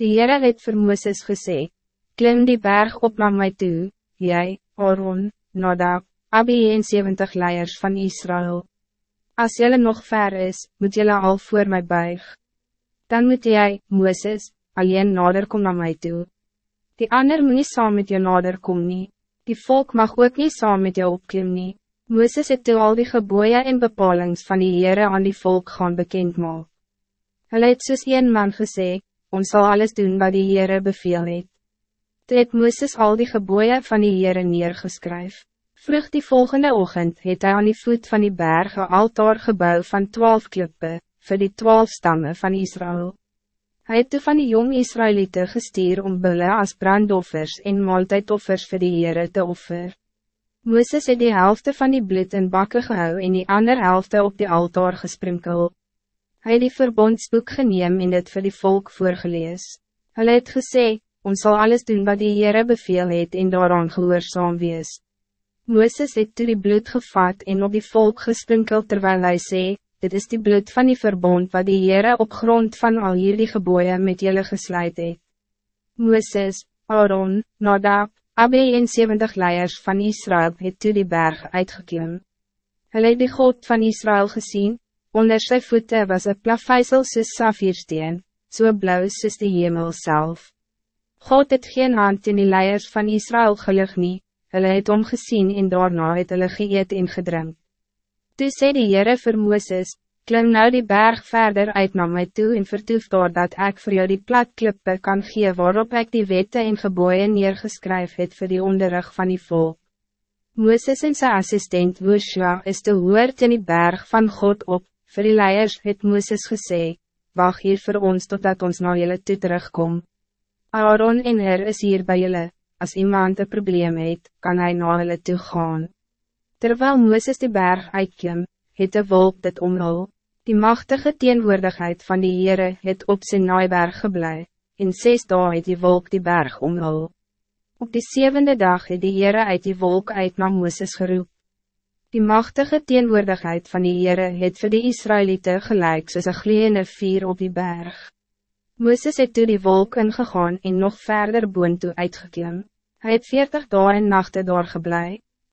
Die Heere het vir Mooses gesê, klim die berg op naar mij toe, jy, Aaron, Nadab, Abi en 70 leiers van Israël. Als jullie nog ver is, moet jullie al voor mij buig. Dan moet jij, Mooses, alleen nader kom naar mij toe. Die ander moet nie saam met jou nader kom nie. Die volk mag ook niet saam met jou opklim nie. Mooses het toe al die geboeien en bepalings van die Heere aan die volk gaan bekend maak. Hulle het soos een man gesê, ons zal alles doen wat die Heere beveel het. Toe het Mooses al die geboeien van die Heere neergeskryf. Vroeg die volgende ochtend het hij aan die voet van die berg een altaar gebouw van twaalf klippe, voor die twaalf stammen van Israël. Hij het toe van die jong Israëlieten gestuur om bulle als brandoffers en maaltijdoffers voor die Heere te offer. Mooses het die helft van die bloed in bakken gehou en die andere helft op die altaar gesprinkel. Hij het die verbondsboek geneem en het voor die volk voorgelees. Hij het gesê, ons zal alles doen wat die Heere beveel het en daaraan gehoorzaam wees. Mooses het toe die bloed gevat en op die volk gesprinkel terwijl hij sê, dit is die bloed van die verbond wat die Heere op grond van al hierdie geboeien met jullie gesluit het. Mooses, Aaron, Nadab, Abbe en 70 leiers van Israël het toe die berg uitgeklim. Hulle het die God van Israël gezien, onder sy voete was een plafijsel soos safiersteen, so blauw soos die hemel self. God het geen hand in die leiers van Israël gelig nie, hulle het omgezien en daarna het hulle geëet en gedrink. Toe sê die Heere vir Mooses, klim nou die berg verder uit na my toe en vertoef daar dat ek voor jou die platklippe kan gee waarop ik die wette en geboeien neergeskryf het vir die onderrug van die volk. Mooses en sy assistent Woosja is te hoort in die berg van God op, vir die leiers het Mooses gesê, wacht hier voor ons totdat ons na julle toe terugkom. Aaron en Her is hier bij julle, als iemand een probleem heeft, kan hij naar hulle toe gaan. Terwijl Mooses de berg uitklim, het de wolk dit omhul. Die machtige teenwoordigheid van die Heere het op zijn naaiberg geblei, in zes dagen het die wolk die berg omhul. Op die zevende dag het die Heere uit die wolk uit na Mooses geroep. Die machtige teenwoordigheid van die Heere het vir die Israëlieten gelijk soos een gloeiende vier op die berg. Mooses het toe die wolk ingegaan en nog verder boon toe uitgeklim. Hij het veertig dagen en nachten doorgeblij.